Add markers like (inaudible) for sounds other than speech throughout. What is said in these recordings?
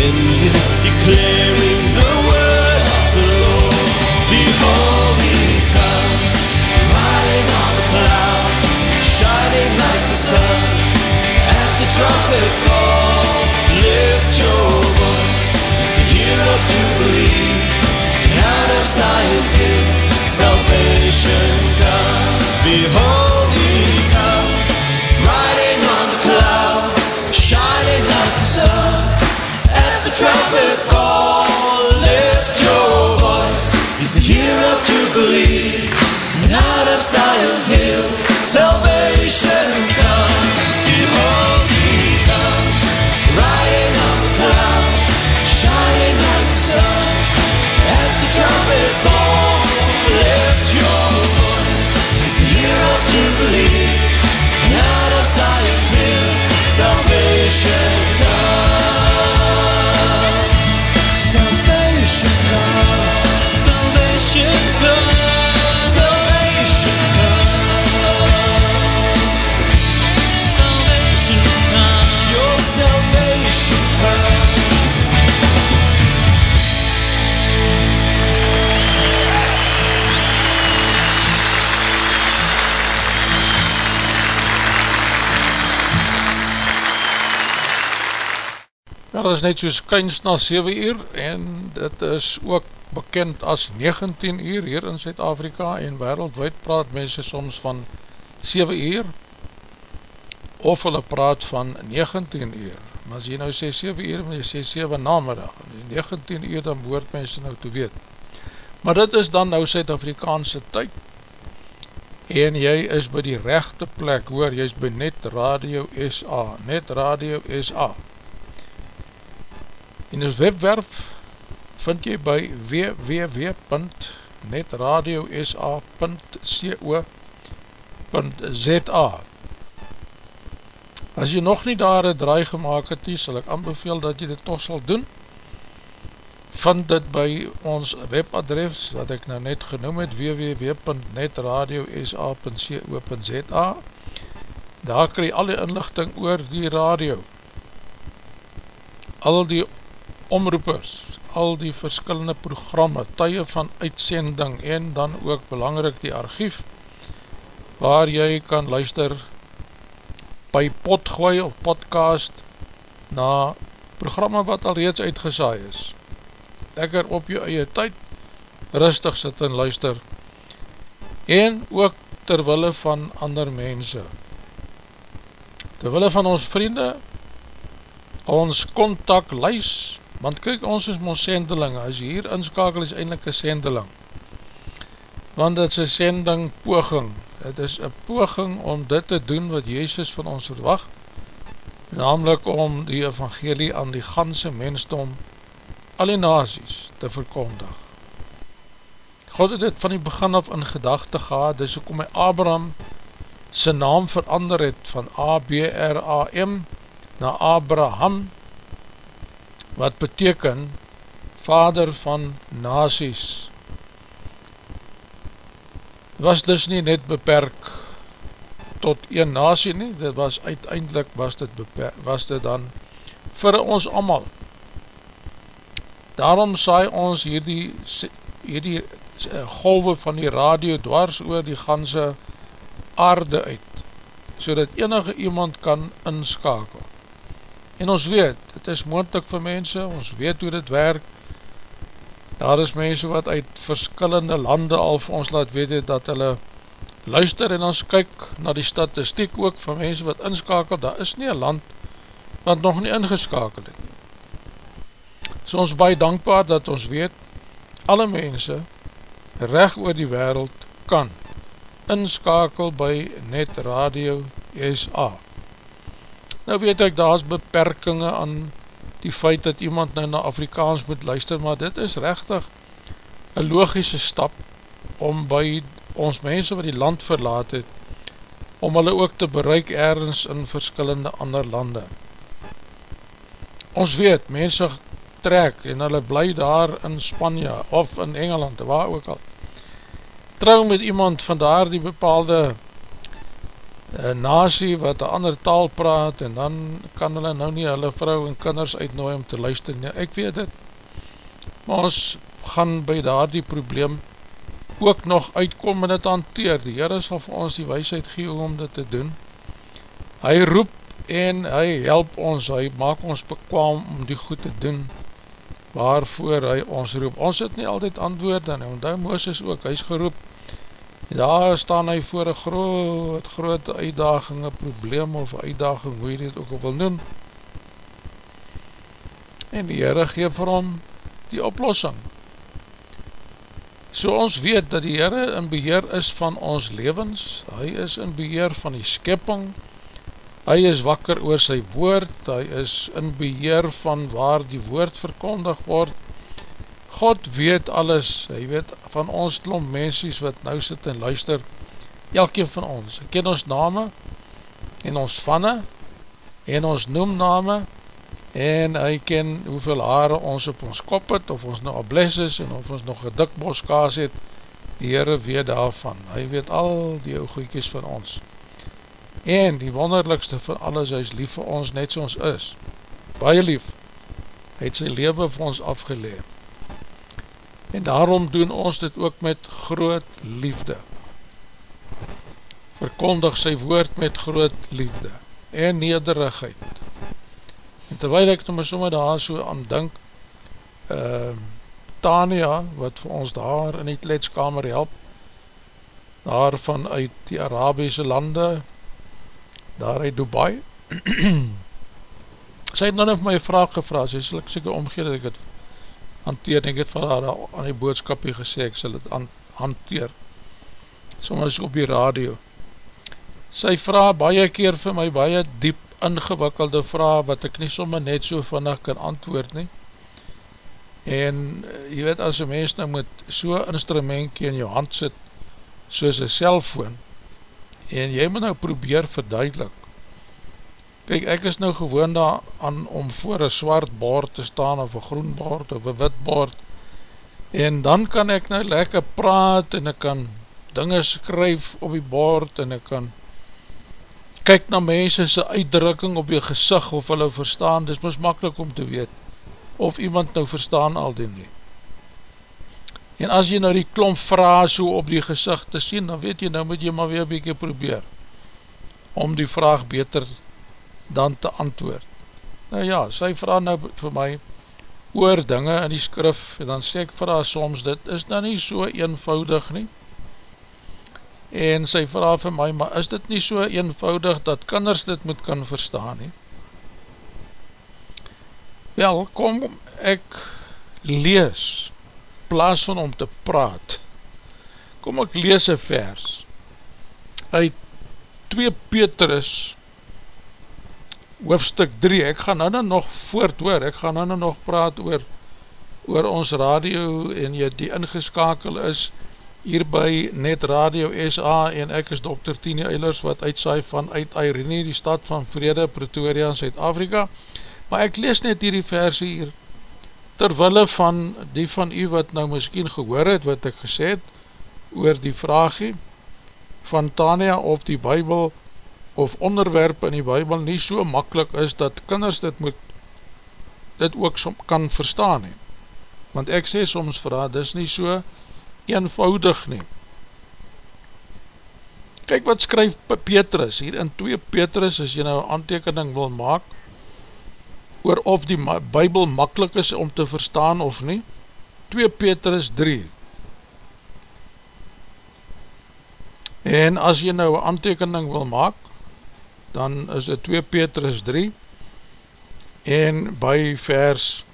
beni Is net soos kyns na 7 uur en dit is ook bekend as 19 uur hier in Zuid-Afrika en wereldwijd praat mense soms van 7 uur of hulle praat van 19 uur. Maar as jy nou sê 7 uur, maar jy sê 7 namiddag, 19 uur dan behoort mense nou te weet. Maar dit is dan nou Zuid-Afrikaanse tyd en jy is by die rechte plek, hoor, jy is by Net Radio SA, Net Radio SA. En ons webwerf vind jy by www.netradiosa.co.za As jy nog nie daar een draai gemaakt het nie, sal ek aanbeveel dat jy dit toch sal doen. Vind dit by ons webadres, wat ek nou net genoem het, www.netradiosa.co.za Daar krij al die inlichting oor die radio. Al die omroepers, al die verskillende programme, tye van uitsending en dan ook belangrijk die archief, waar jy kan luister by potgooi of podcast na programme wat al reeds uitgesaai is. Lekker op jou eie tyd, rustig sit en luister en ook terwille van ander mense. Terwille van ons vriende, ons contact lys, want kyk ons is ons sendeling, as jy hier inskakel is eindelijk een sendeling, want dit is een sending poging, het is een poging om dit te doen wat Jezus van ons verwacht, namelijk om die evangelie aan die ganse mensdom, al die nazies te verkondig. God het dit van die begin af in gedachte gehad, dis ook om my Abraham sy naam verander het van A-B-R-A-M na Abraham, wat beteken vader van nasies. Was dus nie net beperk tot een nasie nie, dit was uiteindelik was dit, beperk, was dit dan vir ons allemaal. Daarom saai ons hierdie, hierdie eh, golwe van die radio dwars oor die ganse aarde uit, so dat enige iemand kan inskakel. En ons weet, het is moendlik vir mense, ons weet hoe dit werk, daar is mense wat uit verskillende lande al vir ons laat weet het, dat hulle luister en ons kyk na die statistiek ook van mense wat inskakel, daar is nie een land wat nog nie ingeskakel het. So ons baie dankbaar dat ons weet, alle mense recht oor die wereld kan inskakel by Net Radio SA. Nou weet ek, daar is beperkinge aan die feit dat iemand nou na Afrikaans moet luister, maar dit is rechtig een logische stap om by ons mense wat die land verlaat het, om hulle ook te bereik ergens in verskillende ander lande. Ons weet, mense trek en hulle bly daar in Spanje of in Engeland, waar ook al. Trouw met iemand van daar die bepaalde een nasie wat een ander taal praat en dan kan hulle nou nie hulle vrou en kinders uitnooi om te luister nie, ek weet het maar ons gaan by daar die probleem ook nog uitkom en het hanteer, die Heere sal vir ons die weisheid gee om dit te doen. Hy roep en hy help ons, hy maak ons bekwaam om die goed te doen waarvoor hy ons roep, ons het nie altyd antwoord en onthou Mooses ook, hy is geroep daar staan hy voor een groot, groot uitdaging, een probleem of uitdaging, hoe jy dit ook al wil noem. En die Heere geef vir hom die oplossing. So ons weet dat die Heere in beheer is van ons levens, hy is in beheer van die skepping, hy is wakker oor sy woord, hy is in beheer van waar die woord verkondig word, God weet alles, hy weet van ons klomp mensies wat nou sit en luister, elkeen van ons, hy ken ons name, en ons vanne, en ons noemname, en hy ken hoeveel haare ons op ons kop het, of ons nou al bles is, en of ons nog een dik boskaas het, die Heere weet daarvan, hy weet al die oogiekies van ons, en die wonderlikste van alles, hy is lief vir ons, net soos ons is, baie lief, hy het sy leven vir ons afgeleef, en daarom doen ons dit ook met groot liefde. Verkondig sy woord met groot liefde en nederigheid. En terwijl ek nou my somme daar so aan dink, uh, Tania, wat vir ons daar in die kletskamer help, daar vanuit die Arabiese lande, daar uit Dubai, (clears throat) sy het nou net my vraag gevraag, sy sal ek seker omgeer dat ek het hanteer, ek het van haar aan die boodskapie gesê, ek sal het hanteer, soms op die radio. Sy vraag baie keer vir my baie diep ingewikkelde vraag, wat ek nie soms net so vannig kan antwoord nie. En eh, jy weet, as een mens nou met so instrumentje in jou hand sit, soos een cellfoon, en jy moet nou probeer verduidelik, Kijk, ek is nou gewoon daar aan om voor een zwart bord te staan of een groen bord of een wit bord en dan kan ek nou lekker praat en ek kan dinge skryf op die bord en ek kan kyk na mense sy uitdrukking op die gezicht of hulle verstaan, dit is mis makkelijk om te weet of iemand nou verstaan al die nie. En as jy nou die klomp vraag so op die gezicht te sien, dan weet jy, nou moet jy maar weer een bykie probeer om die vraag beter te dan te antwoord. Nou ja, sy vraag nou vir my oor dinge in die skrif, en dan sê ek vir haar soms, dit is nou nie so eenvoudig nie, en sy vraag vir my, maar is dit nie so eenvoudig dat kinders dit moet kan verstaan nie? Wel, kom ek lees, plaas van om te praat, kom ek lees een vers, uit 2 Petrus hoofstuk 3, ek gaan nou nog voort hoor, ek gaan nou nog praat oor, oor ons radio en jy die ingeskakel is hier by Net Radio SA en ek is Dr. Tini Eilers wat uitsaai vanuit Irene, die stad van Vrede, Pretoria in Zuid-Afrika. Maar ek lees net hierdie versie hier terwille van die van u wat nou miskien gehoor het wat ek gesê het oor die vraagie van Tania of die Bijbel of onderwerp in die Bijbel nie so makkelijk is dat kinders dit moet dit ook kan verstaan he. want ek sê soms vir haar, dis nie so eenvoudig nie. Kyk wat skryf Petrus. Hier in 2 Petrus as jy nou aantekening wil maak oor of die Bijbel makkelijk is om te verstaan of nie 2 Petrus 3 en as jy nou aantekening wil maak dan is dit 2 Petrus 3 en by vers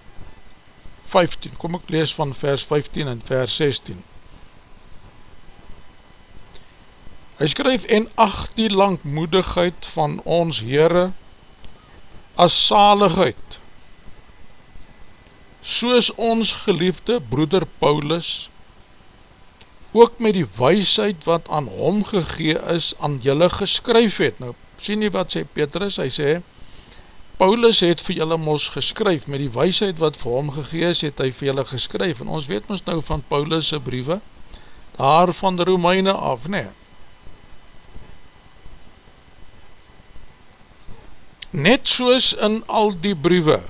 15, kom ek lees van vers 15 en vers 16 hy skryf en ach die langmoedigheid van ons Heere as saligheid. Soos ons geliefde broeder Paulus ook met die weisheid wat aan hom gegee is aan julle geskryf het. Nou sien nie wat sê Petrus, hy sê, Paulus het vir julle mos geskryf, met die weisheid wat vir hom gegees het, hy vir julle geskryf, en ons weet ons nou van Paulus' briewe, daar van de Romeine af, nee. Net soos in al die briewe,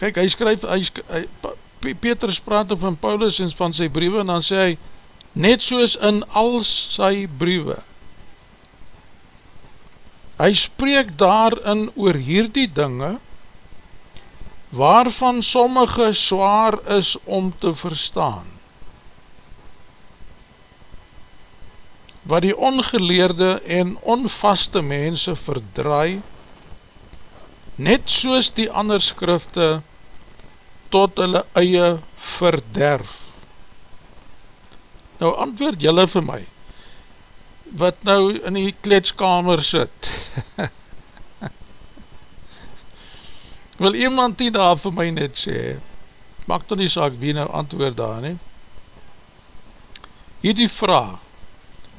kyk, hy skryf, hy, hy, Petrus praat van Paulus en van sy briewe, en dan sê hy, net soos in al sy briewe. Hy spreek daarin oor hierdie dinge, waarvan sommige zwaar is om te verstaan. Wat die ongeleerde en onvaste mense verdraai, net soos die ander skrifte tot hulle eie verderf. Nou antwoord jylle vir my, wat nou in die kletskamer sit. (laughs) Wil iemand die daar vir my net sê, maak dan die saak wie nou antwoord daar nie. Hierdie vraag,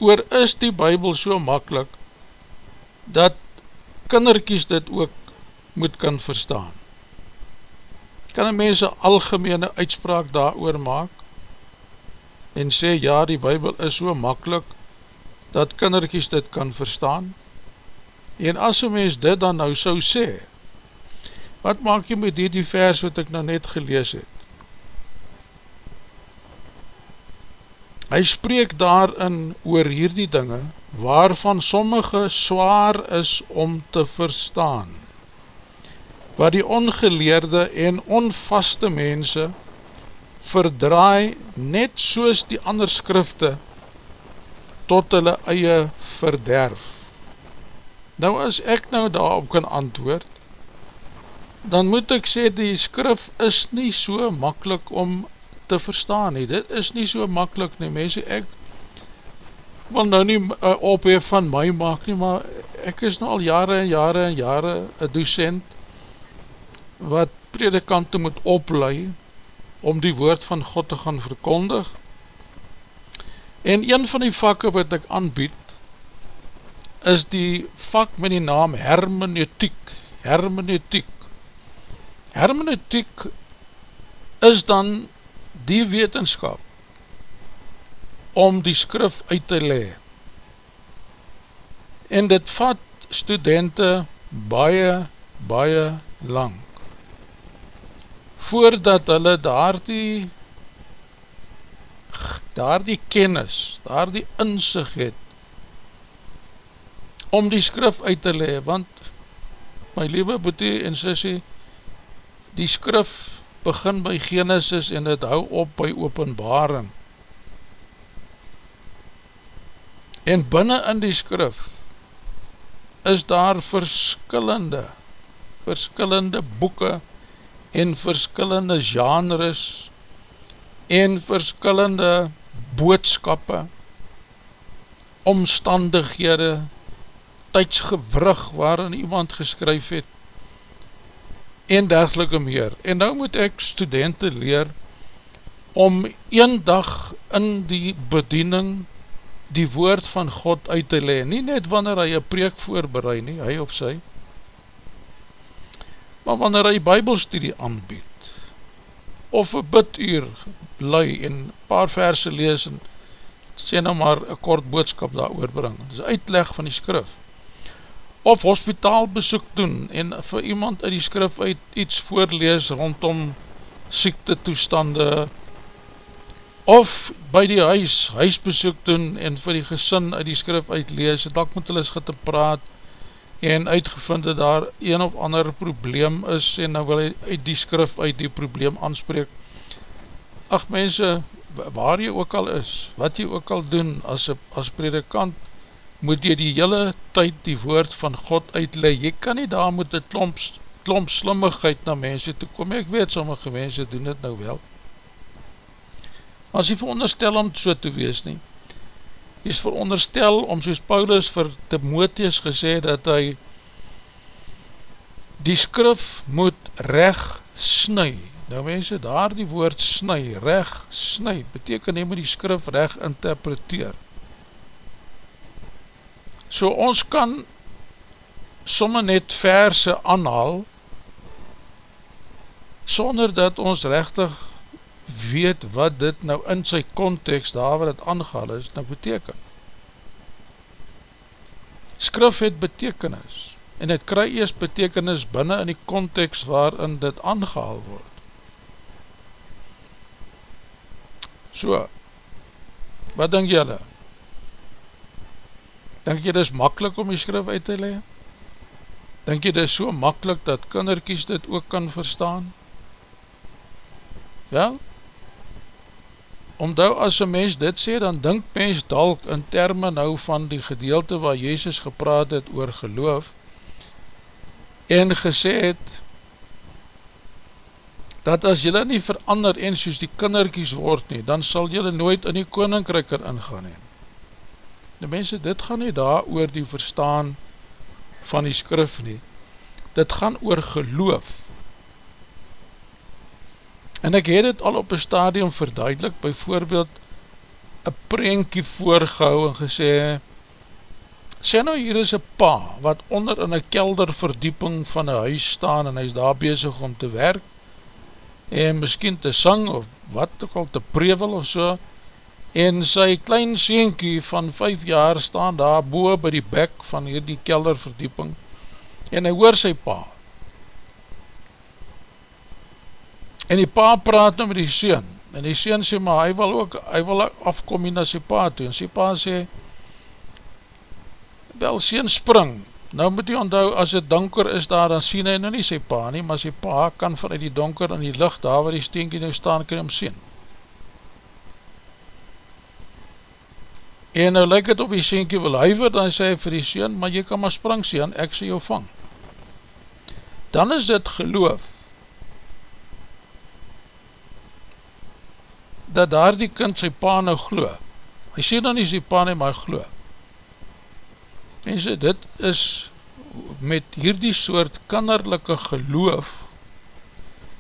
oor is die bybel so makkelijk, dat kinderkies dit ook moet kan verstaan. Kan een mens een algemene uitspraak daar oor maak? En sê ja die bybel is so makkelijk dat kinderkies dit kan verstaan. En as een mens dit dan nou so sê wat maak jy met die, die vers wat ek nou net gelees het? Hy spreek daarin oor hierdie dinge waarvan sommige zwaar is om te verstaan. Wat die ongeleerde en onvaste mense verdraai net soos die ander skrifte tot hulle eie verderf. Nou as ek nou daarop kan antwoord, dan moet ek sê die skrif is nie so makkelijk om te verstaan nie. Dit is nie so makkelijk nie, mense, ek wil nou nie uh, ophef van my maak nie, maar ek is nou al jare en jare en jare een docent wat predikante moet opleid om die woord van God te gaan verkondig. En een van die vakke wat ek aanbied, is die vak met die naam hermeneutiek. Hermeneutiek. Hermeneutiek is dan die wetenskap om die skrif uit te le. En dit vat studenten baie, baie lang voordat hulle daar die daar die kennis, daar die inzicht het om die skrif uit te le, want my liewe boete en sissie, die skrif begin by Genesis en het hou op by openbaring. En binnen in die skrif is daar verskillende, verskillende boeken en verskillende genres en verskillende boodskappe, omstandighede, tydsgewrug waarin iemand geskryf het, en dergelike meer. En nou moet ek studenten leer om een dag in die bediening die woord van God uit te le, nie net wanneer hy een preek voorbereid nie, hy of sy, maar wanneer hy bybelstudie aanbied, of een biduur lui en paar verse lees en sê nou maar een kort boodskap daar oorbring, dit is uitleg van die skrif, of hospitaal besoek doen en vir iemand uit die skrif uit iets voorlees rondom siekte toestande, of by die huis, huisbesoek doen en vir die gesin uit die skrif uitlees, het ek met hulle is te praat en uitgevind dat daar een of ander probleem is en nou wil hy uit die skrif uit die probleem aanspreek. Ach mense, waar jy ook al is, wat jy ook al doen as, as predikant, moet jy die hele tyd die woord van God uitleg. Jy kan nie daar met die klomp, klomp slimmigheid na mense toe kom. Ek weet, sommige mense doen dit nou wel as jy veronderstel om so te wees nie, jy is veronderstel om soos Paulus vir Timotheus gesê dat hy die skrif moet reg snu, nou mense daar die woord snu, reg snu, beteken jy moet die skrif reg interpreteer. So ons kan somme net verse aanhaal, sonder dat ons rechtig weet wat dit nou in sy context, daar wat het aangehaal is, nou beteken. Skrif het betekenis, en het kry eers betekenis binnen in die context waarin dit aangehaal word. So, wat denk jylle? Denk jy dit is makkelijk om die skrif uit te lewe? Denk jy dit is so makkelijk dat kinderkies dit ook kan verstaan? Wel, Omdou as een mens dit sê, dan dink mens dalk in termen nou van die gedeelte waar Jezus gepraat het oor geloof en gesê het dat as jylle nie verander en soos die kinderkies word nie, dan sal jylle nooit in die koninkryker ingaan heen. Die mense, dit gaan nie daar oor die verstaan van die skrif nie. Dit gaan oor geloof. En ek het het al op een stadium verduidelik, byvoorbeeld een prentje voorgehou en gesê, sê nou hier is een pa, wat onder in een kelderverdieping van een huis staan en hy is daar bezig om te werk, en miskien te sang of wat ook al te prevel of so, en sy klein seentjie van 5 jaar staan daar boe by die bek van hierdie kelderverdieping, en hy hoor sy pa, En die pa praat nou met die seun, en die seun sê, maar hy wil ook, hy wil afkom hier na sy pa toe, en sy pa sê, wel seun spring, nou moet hy onthou, as het donker is daar, dan sien hy nou nie sy pa nie, maar sy pa kan vanuit die donker in die licht, daar waar die steenkie nou staan, kan hom sien. En nou lyk het op die steenkie wil huiver, dan sê hy vir die seun, maar jy kan maar spring seun, ek sê jou vang. Dan is dit geloof, dat daar die kind sy pa nou glo. Hy sê dan nie sy pa nie, maar glo. Mense, dit is met hierdie soort kinderlijke geloof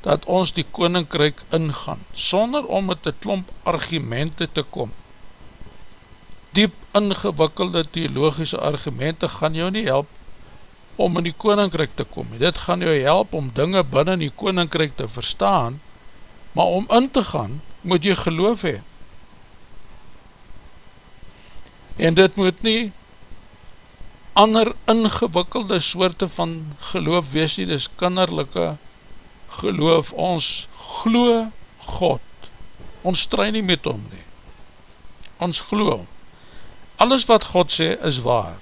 dat ons die koninkryk ingaan, sonder om met die klomp argumente te kom. Diep ingewikkelde theologische argumente gaan jou nie help om in die koninkryk te kom. Dit gaan jou help om dinge binnen die koninkryk te verstaan, maar om in te gaan, moet jy geloof hee. En dit moet nie ander ingewikkelde soorte van geloof wees nie, dis kinderlijke geloof, ons glo God, ons strui nie met hom nie, ons glo hom. Alles wat God sê is waar.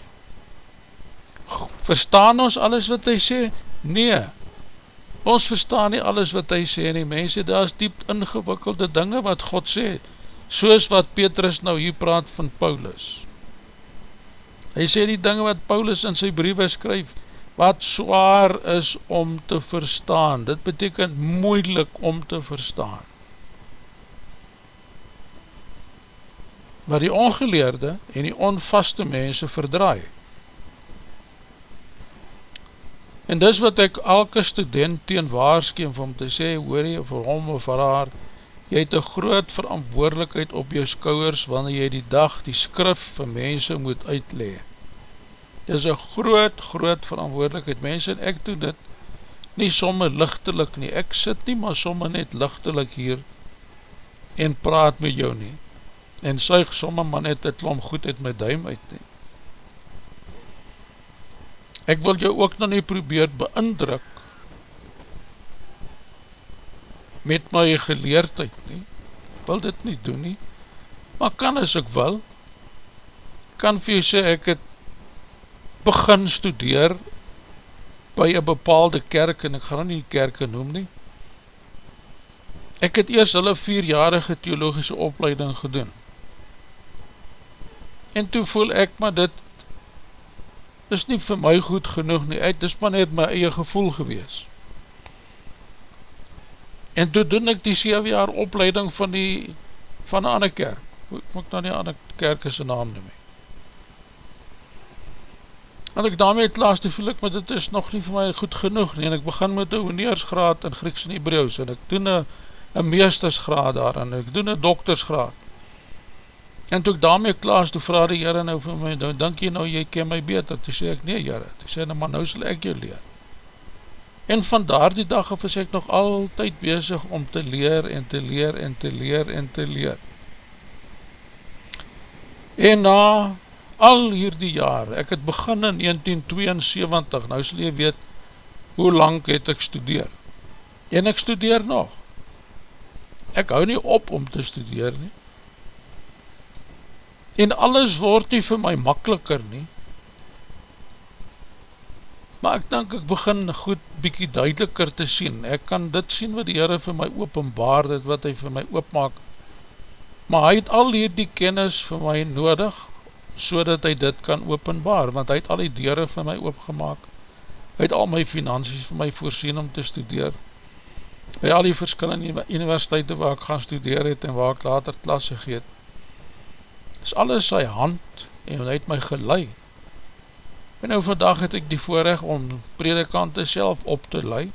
Verstaan ons alles wat hy sê? Nee, Ons verstaan nie alles wat hy sê nie, mense, daar is diep ingewikkelde dinge wat God sê, soos wat Petrus nou hier praat van Paulus. Hy sê die dinge wat Paulus in sy briewe skryf, wat zwaar is om te verstaan, dit betekent moeilik om te verstaan. Waar die ongeleerde en die onvaste mense verdraai, En dis wat ek elke student teen waarskeem om te sê, hoor jy vir hom of vir haar, jy het een groot verantwoordelikheid op jou skouwers wanneer jy die dag die skrif vir mense moet uitlee. Dit is een groot, groot verantwoordelikheid. Mense, en ek doen dit nie somme lichtelik nie. Ek sit nie maar somme net lichtelik hier en praat met jou nie. En suig somme maar net het klom goed uit my duim uit nie. Ek wil jou ook nog nie probeer beindruk met my geleerdheid nie, wil dit nie doen nie, maar kan as ek wil, kan vir jy sê ek het begin studeer by een bepaalde kerk, en ek gaan nie die kerke noem nie, ek het eers hulle vierjarige theologische opleiding gedoen, en toe voel ek maar dit is nie vir my goed genoeg nie, het is maar net my eie gevoel gewees, En toe doen ek die 7 jaar opleiding van die van die ander kerk. Hoe ek moet nou die ander kerk is naam noem. En ek daarmee klaas te voel ek, maar dit is nog nie vir my goed genoeg nie. En ek begin met een honeersgraad in Grieks en Hebrews. En ek doen een, een meestersgraad daar. En ek doen een doktersgraad. En toe ek daarmee klaas, toe vraag die Heere nou vir my, nou denk jy nou, jy ken my beter. Toe sê ek, nee Heere. Toe sê nou, maar nou sal ek jou leer. En van daar die dag af is ek nog altyd bezig om te leer en te leer en te leer en te leer. En na al hierdie jaar, ek het begin in 1972, nou sal jy weet hoe lang het ek studeer. En ek studeer nog. Ek hou nie op om te studeer nie. En alles word nie vir my makkeliker nie. Maar ek denk ek begin goed bykie duideliker te sien, ek kan dit sien wat die Heere vir my openbaar, dit wat hy vir my oopmaak, maar hy het al hierdie kennis vir my nodig, so dat hy dit kan openbaar, want hy het al die deure vir my oopgemaak, hy het al my finansies vir my voorsien om te studeer, by al die verskillende universiteite waar ek gaan studeer het en waar ek later klasse geet, is alles sy hand en hy het my geleid, En nou vandag het ek die voorrecht om predikante self op te lei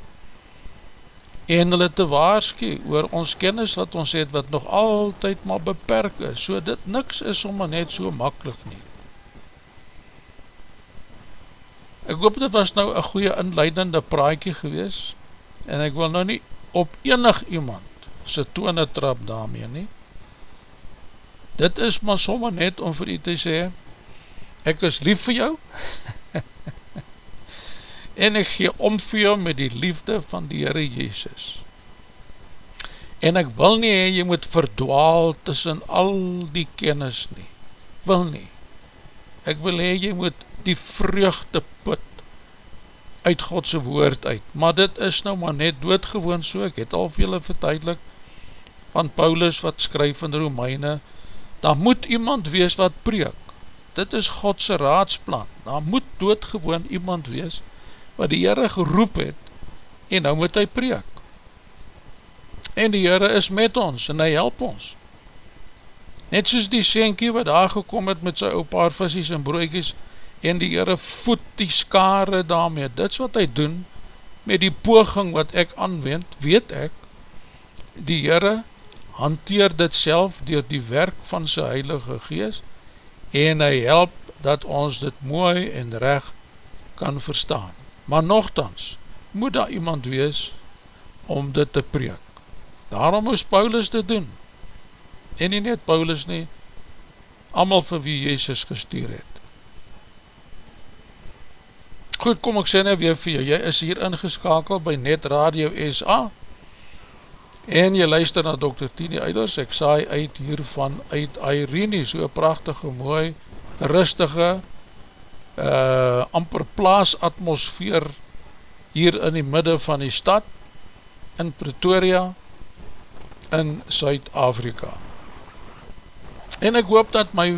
en hulle te waarskie oor ons kennis wat ons het wat nog altyd maar beperk is, so dit niks is om net so makkelijk nie. Ek hoop dit was nou een goeie inleidende praatje gewees en ek wil nou nie op enig iemand sy tone trap daarmee nie. Dit is maar sommer net om vir u te sê, ek is lief vir jou, (laughs) en ek gee om vir jou met die liefde van die Heere Jezus. En ek wil nie, jy moet verdwaal tussen al die kennis nie. Wil nie. Ek wil hee, jy moet die vreugde put uit Godse woord uit. Maar dit is nou maar net doodgewoon so. Ek het al vele vertuidelik van Paulus wat skryf in Romeine. Daar moet iemand wees wat preek dit is Godse raadsplan, daar moet doodgewoon iemand wees, wat die Heere geroep het, en nou moet hy preek. En die Heere is met ons, en hy help ons. Net soos die senkie wat daar gekom het met sy ou paar visies en broekies, en die Heere voed die skare daarmee, dit is wat hy doen, met die poging wat ek aanwend, weet ek, die Heere hanteer dit self, door die werk van sy heilige geest, en hy help dat ons dit mooi en reg kan verstaan. Maar nogthans, moet daar iemand wees om dit te preek. Daarom moes Paulus dit doen. En nie net Paulus nie, amal vir wie Jezus gestuur het. Goed, kom ek sê nou weer vir jou, jy is hier ingeskakeld by Net Radio SA, En jy luister na Dr. Tini Eiders, ek saai uit hiervan uit Irene, so'n prachtige, mooi, rustige, uh, amper plaas atmosfeer hier in die midde van die stad, in Pretoria, in Suid-Afrika. En ek hoop dat my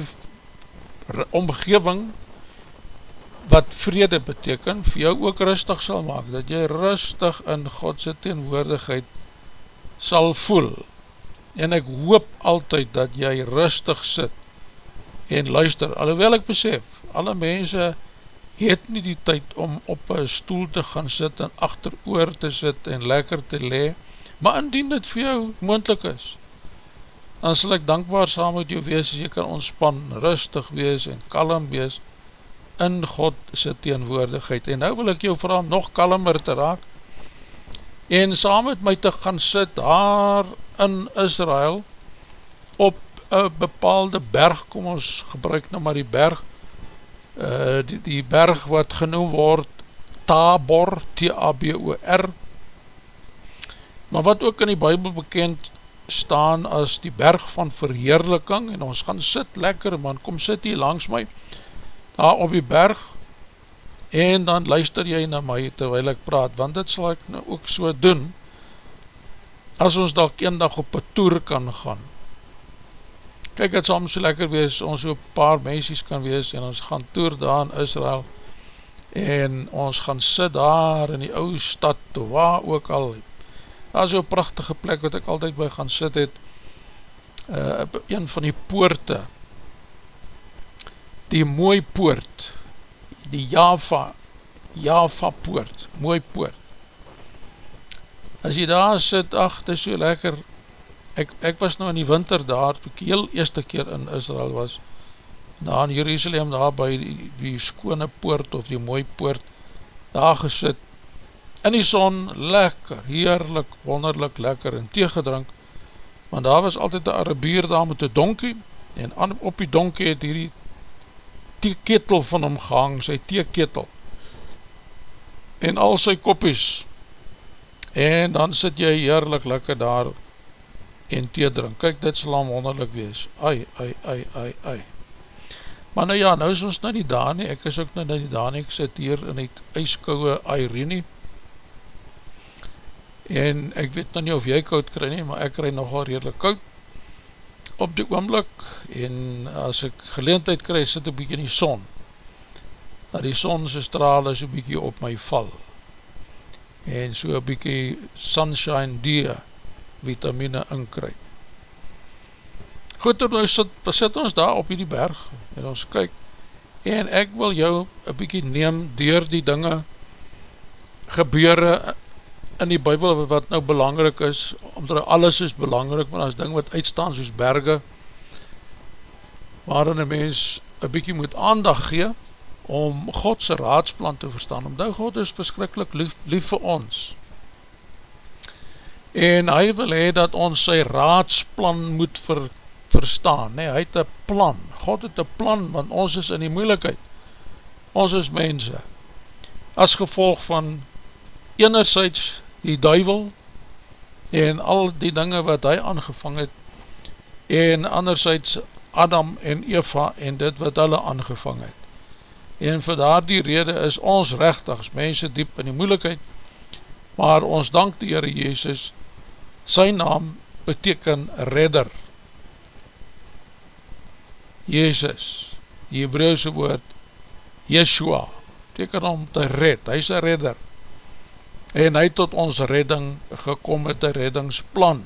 omgeving, wat vrede beteken, vir jou ook rustig sal maak, dat jy rustig in Godse teenwoordigheid sal voel. En ek hoop altyd dat jy rustig sit en luister, alhoewel ek besef, alle mense het nie die tyd om op een stoel te gaan sit en achter oor te sit en lekker te le, maar indien dit vir jou moendlik is, dan sal ek dankbaar saam met jou wees, as jy kan ontspan, rustig wees en kalm wees, in God sy teenwoordigheid. En nou wil ek jou vraag om nog kalmer te raak, en saam met my te gaan sit daar in Israel, op een bepaalde berg, kom ons gebruik nou maar die berg, uh, die, die berg wat genoem word, Tabor, T-A-B-O-R, maar wat ook in die Bijbel bekend staan as die berg van verheerliking en ons gaan sit lekker man, kom sit hier langs my daar op die berg en dan luister jy na my terwijl ek praat, want dit sal ek nou ook so doen as ons dalk een dag op een toer kan gaan. Kyk het sal so lekker wees, ons so paar mensies kan wees en ons gaan toer daar in Israel en ons gaan sit daar in die oude stad, waar ook al. Daar is so'n prachtige plek wat ek altyd by gaan sit het, uh, een van die poorte, die mooi poort, die Java, Java poort, mooi poort. As jy daar sit, ach, dit is so lekker, ek, ek was nou in die winter daar, toe ek heel eerste keer in Israel was, daar in Jerusalem, daar by die, die skone poort, of die mooi poort, daar gesit, in die son, lekker, heerlik, wonderlik, lekker, en teegedrink, want daar was altyd een Arabier daar met een donkie, en op die donkie het hierdie theeketel van hom gehang, sy theeketel, en al sy koppies, en dan sit jy heerlik, lekker daar, en thee drink, kyk, dit sal hom wonderlik wees, ai, ai, ai, ai, ai, maar nou ja, nou is ons nou nie daar nie, ek is ook nou nie daar nie, ek sit hier in die ijskouwe Irene, en ek weet nou nie of jy koud kry nie, maar ek kry nogal redelijk koud op die oomblik, en as ek geleentheid kry, sit een bykie in die son, dat die sonse straal is een bykie op my val, en so een bykie sunshine D vitamine inkry. Goed, nou sit, sit ons daar op die berg, en ons kyk, en ek wil jou een bykie neem, door die dinge, gebeure, in die bybel wat nou belangrik is, omdat alles is belangrik, maar as ding wat uitstaan soos berge, waarin een mens een bykie moet aandag gee, om Godse raadsplan te verstaan, omdat God is verskrikkelijk lief, lief vir ons, en hy wil hee dat ons sy raadsplan moet ver, verstaan, nee, hy het een plan, God het een plan, want ons is in die moeilikheid, ons is mense, as gevolg van enerzijds die duivel en al die dinge wat hy aangevang het en anderzijds Adam en Eva en dit wat hulle aangevang het. En vir daar die rede is ons rechtigs mense diep in die moeilikheid, maar ons dank die Heere Jezus, sy naam beteken redder. Jezus, die Hebreeuwse woord, Yeshua, beteken om te red, hy is een redder en hy tot ons redding gekom met een reddingsplan.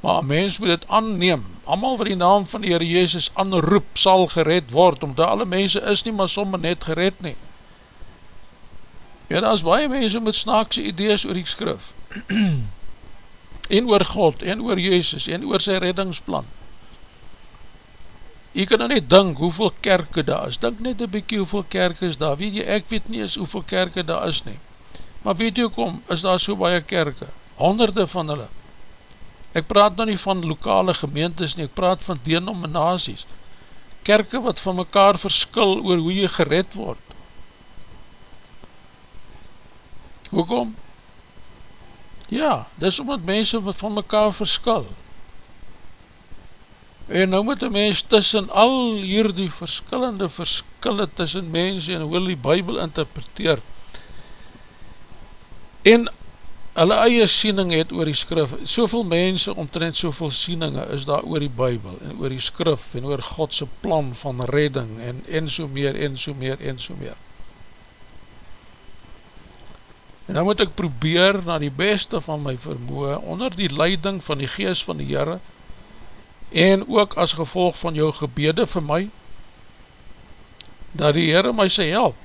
Maar een mens moet het aanneem, allemaal wat die naam van die Heer Jezus aanroep sal gered word, omdat alle mense is nie maar sommer net gered nie. Ja, daar is baie mense met snaakse idees oor die skrif, (clears throat) en oor God, en oor Jezus, en oor sy reddingsplan. Jy kan nou net dink hoeveel kerke daar is, dink net een bykie hoeveel kerke is daar, weet jy, ek weet nie eens hoeveel kerke daar is nie, Maar weet jy kom, is daar so baie kerke, honderde van hulle. Ek praat nou nie van lokale gemeentes nie, ek praat van denominaties, kerke wat van mekaar verskil oor hoe jy gered word. Hoekom? Ja, dis omdat mense wat van mekaar verskil. En nou moet een mens tussen al hier die verskillende verskille tussen mense en hoe die bybel interpreteer, en hulle eie siening het oor die skrif, soveel mense omtrent soveel sieninge is daar oor die bybel, en oor die skrif, en oor Godse plan van redding, en, en so meer, en so meer, en so meer. En dan moet ek probeer na die beste van my vermoe, onder die leiding van die geest van die Heere, en ook as gevolg van jou gebede vir my, dat die Heere my sy help,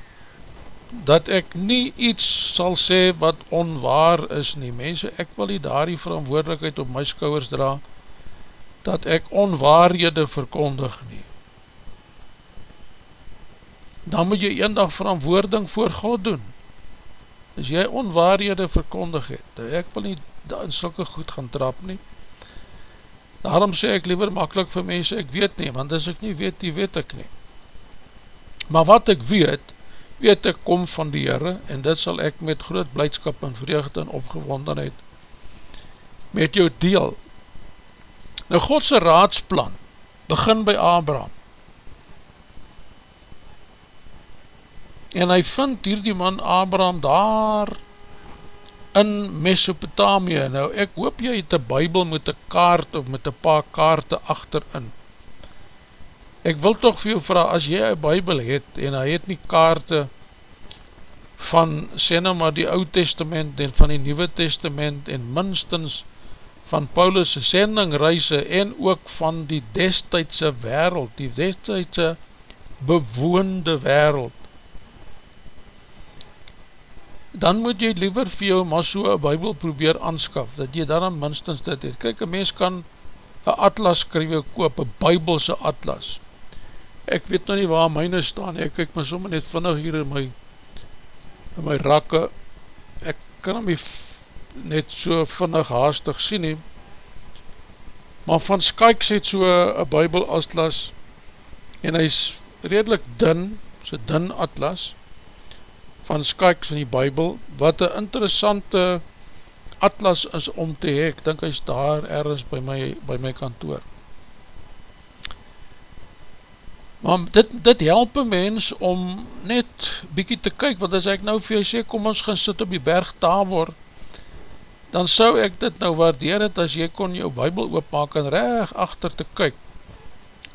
dat ek nie iets sal sê wat onwaar is nie. Mense, ek wil nie daar die verantwoordelikheid op my skouwers dra, dat ek onwaarhede verkondig nie. Dan moet jy een dag verantwoording voor God doen. As jy onwaarhede verkondig het, ek wil nie in sulke goed gaan trap nie. Daarom sê ek liever makkelijk vir mense, ek weet nie, want as ek nie weet, die weet ek nie. Maar wat ek weet, weet ek kom van die Heere, en dit sal ek met groot blijdskap en vreugde en opgewondenheid met jou deel. Nou Godse raadsplan begin by Abraham. En hy vind hier die man Abraham daar in Mesopotamië. Nou ek hoop jy het een bybel met een kaart of met een paar kaarte achterin. Ek wil toch vir jou vraag, as jy een bybel het en hy het nie kaarte van, sê nou maar die oud testament en van die nieuwe testament en minstens van Paulus' sendingreise en ook van die destijdse wereld, die destijdse bewoonde wereld, dan moet jy liever vir jou maar so een bybel probeer aanskaf, dat jy daarom minstens dit het. Kijk, een mens kan een atlas skrywe koop, een bybelse atlas. Ek weet nou nie waar myne staan, ek kyk my sommer net vinnig hier in my, in my rakke, ek kan hom nie net so vinnig haastig sien nie, maar van Skykes het so een bybel atlas, en hy is redelijk dun, so dun atlas, van Skykes in die bybel, wat een interessante atlas is om te hek, ek denk hy is daar ergens by my, by my kantoor. Maar dit, dit help een mens om net bykie te kyk, want as ek nou vir jou sê, kom ons gaan sit op die berg Tabor, dan sou ek dit nou waardeer het as jy kon jou bybel oopmaak en reg achter te kyk.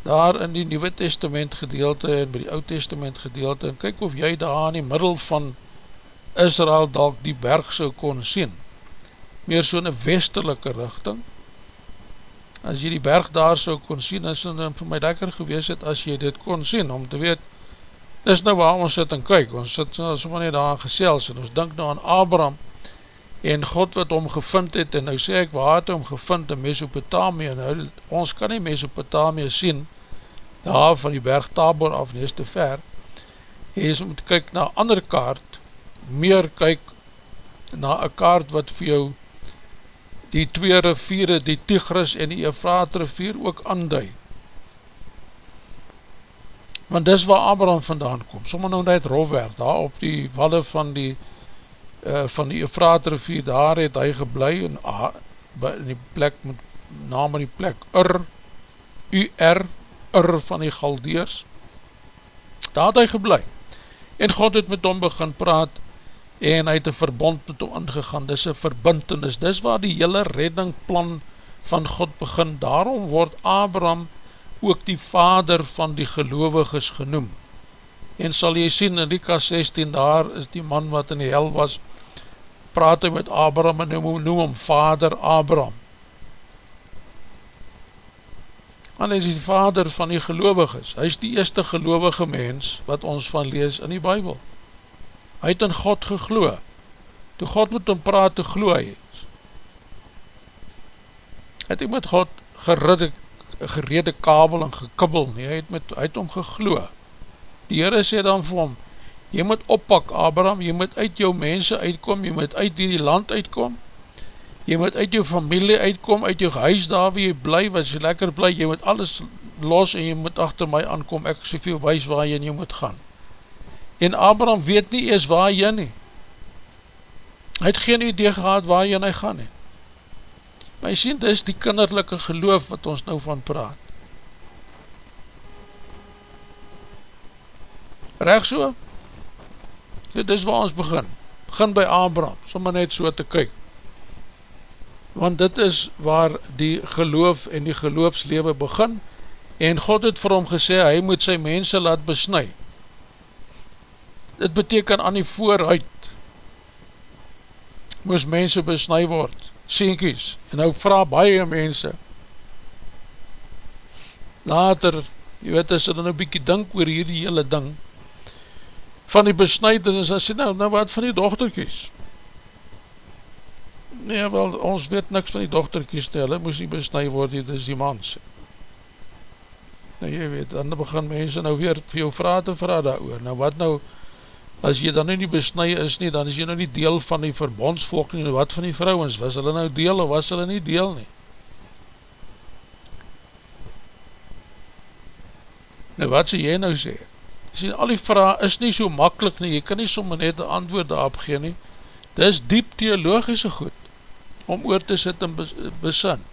Daar in die Nieuwe Testament gedeelte en by die Oud Testament gedeelte en kyk of jy daar in die middel van Israel dalk die berg sou kon sien. Meer so in een westerlijke richting as jy die berg daar sou kon sien is het vir my lekker gewees het as jy dit kon sien om te weet dis nou waar ons sit en kyk. Ons sit so nie daar gesels en ons denk nou aan Abraham en God wat hom gevind het, en nou sê ek, waar het hom gevind? In Mesopotamie, en nou, ons kan nie Mesopotamie sien, daar van die berg Tabor af, nie is te ver, jy moet kyk na ander kaart, meer kyk na een kaart wat vir jou die twee riviere, die Tigris en die Efraat rivier ook andui. Want dis waar Abraham vandaan kom, sommer nou net rofwerk, daar op die walle van die uh, van die Efraat rivier, daar het hy geblei in, in die plek, met naam in die plek, Ur, U-R, Ur van die Galdeers, daar het hy geblei, en God het met hom begin praat, en hy het een verbond met hom ingegaan, dis een verbintenis, dis waar die hele reddingplan van God begin, daarom word Abraham ook die vader van die geloviges genoem, en sal jy sien in Rika 16, daar is die man wat in die hel was, praat hy met Abraham en noem, noem hom vader Abraham. En hy is die vader van die geloviges. Hy is die eerste gelovige mens wat ons van lees in die Bijbel. Hy het in God gegloe. Toe God met hom praat, toe gloe hy. Het hy met God gerede, gerede kabel en gekibbel nie, hy het, met, hy het hom gegloe. Die Heere sê dan vir hom, jy moet oppak Abraham, jy moet uit jou mense uitkom, jy moet uit die land uitkom, jy moet uit jou familie uitkom, uit jou huis daar waar jy bly, wat jy lekker bly, jy moet alles los en jy moet achter my aankom, ek soveel wees waar jy jy moet gaan. En Abraham weet nie ees waar jy nie. Hy het geen idee gehad waar en hy gaan nie. Maar jy sien, dit is die kinderlijke geloof wat ons nou van praat. Recht so? Dit is waar ons begin. Begin by Abraham, sommer net so te kyk. Want dit is waar die geloof en die geloofslewe begin en God het vir hom gesê, hy moet sy mense laat besnui. Dit beteken aan die vooruit moes mense besnui word, sienkies, en nou vraag baie mense. Later, jy weet, as jy dan een bykie dink oor hierdie hele ding, van die besnijdings en sê, nou, nou wat van die dochterkies? Nee, wel, ons weet niks van die dochterkies nie, hulle moes nie besnui word, dit is die mans. Nou jy weet, dan begin mense nou weer vir jou vraag te vraag daar oor. Nou wat nou, as jy dan nie besnui is nie, dan is jy nou nie deel van die verbondsvolk nie, wat van die vrouwens, was hulle nou deel of was hulle nie deel nie? Nou wat sê jy nou sê? Sê, al die vraag is nie so makkelijk nie, jy kan nie sommer net een antwoord daarop gee nie. Dit is diep theologische goed, om oor te sit en besin.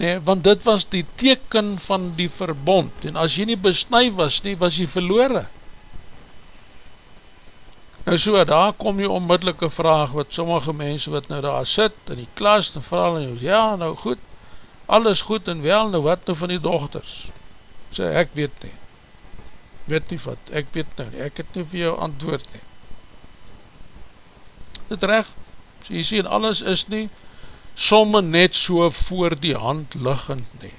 Nee, want dit was die teken van die verbond, en as jy nie besnui was nie, was jy verloore. Nou so, daar kom jy onmiddellike vraag, wat sommige mense wat nou daar sit, in die klas, en vraag en jy, ja, nou goed, alles goed en wel, nou wat nou van die dochters? sê, ek weet nie, weet nie wat, ek weet nou nie, ek het nie vir jou antwoord nie. Dit recht, so jy sê, alles is nie, somme net so voor die hand liggend nie.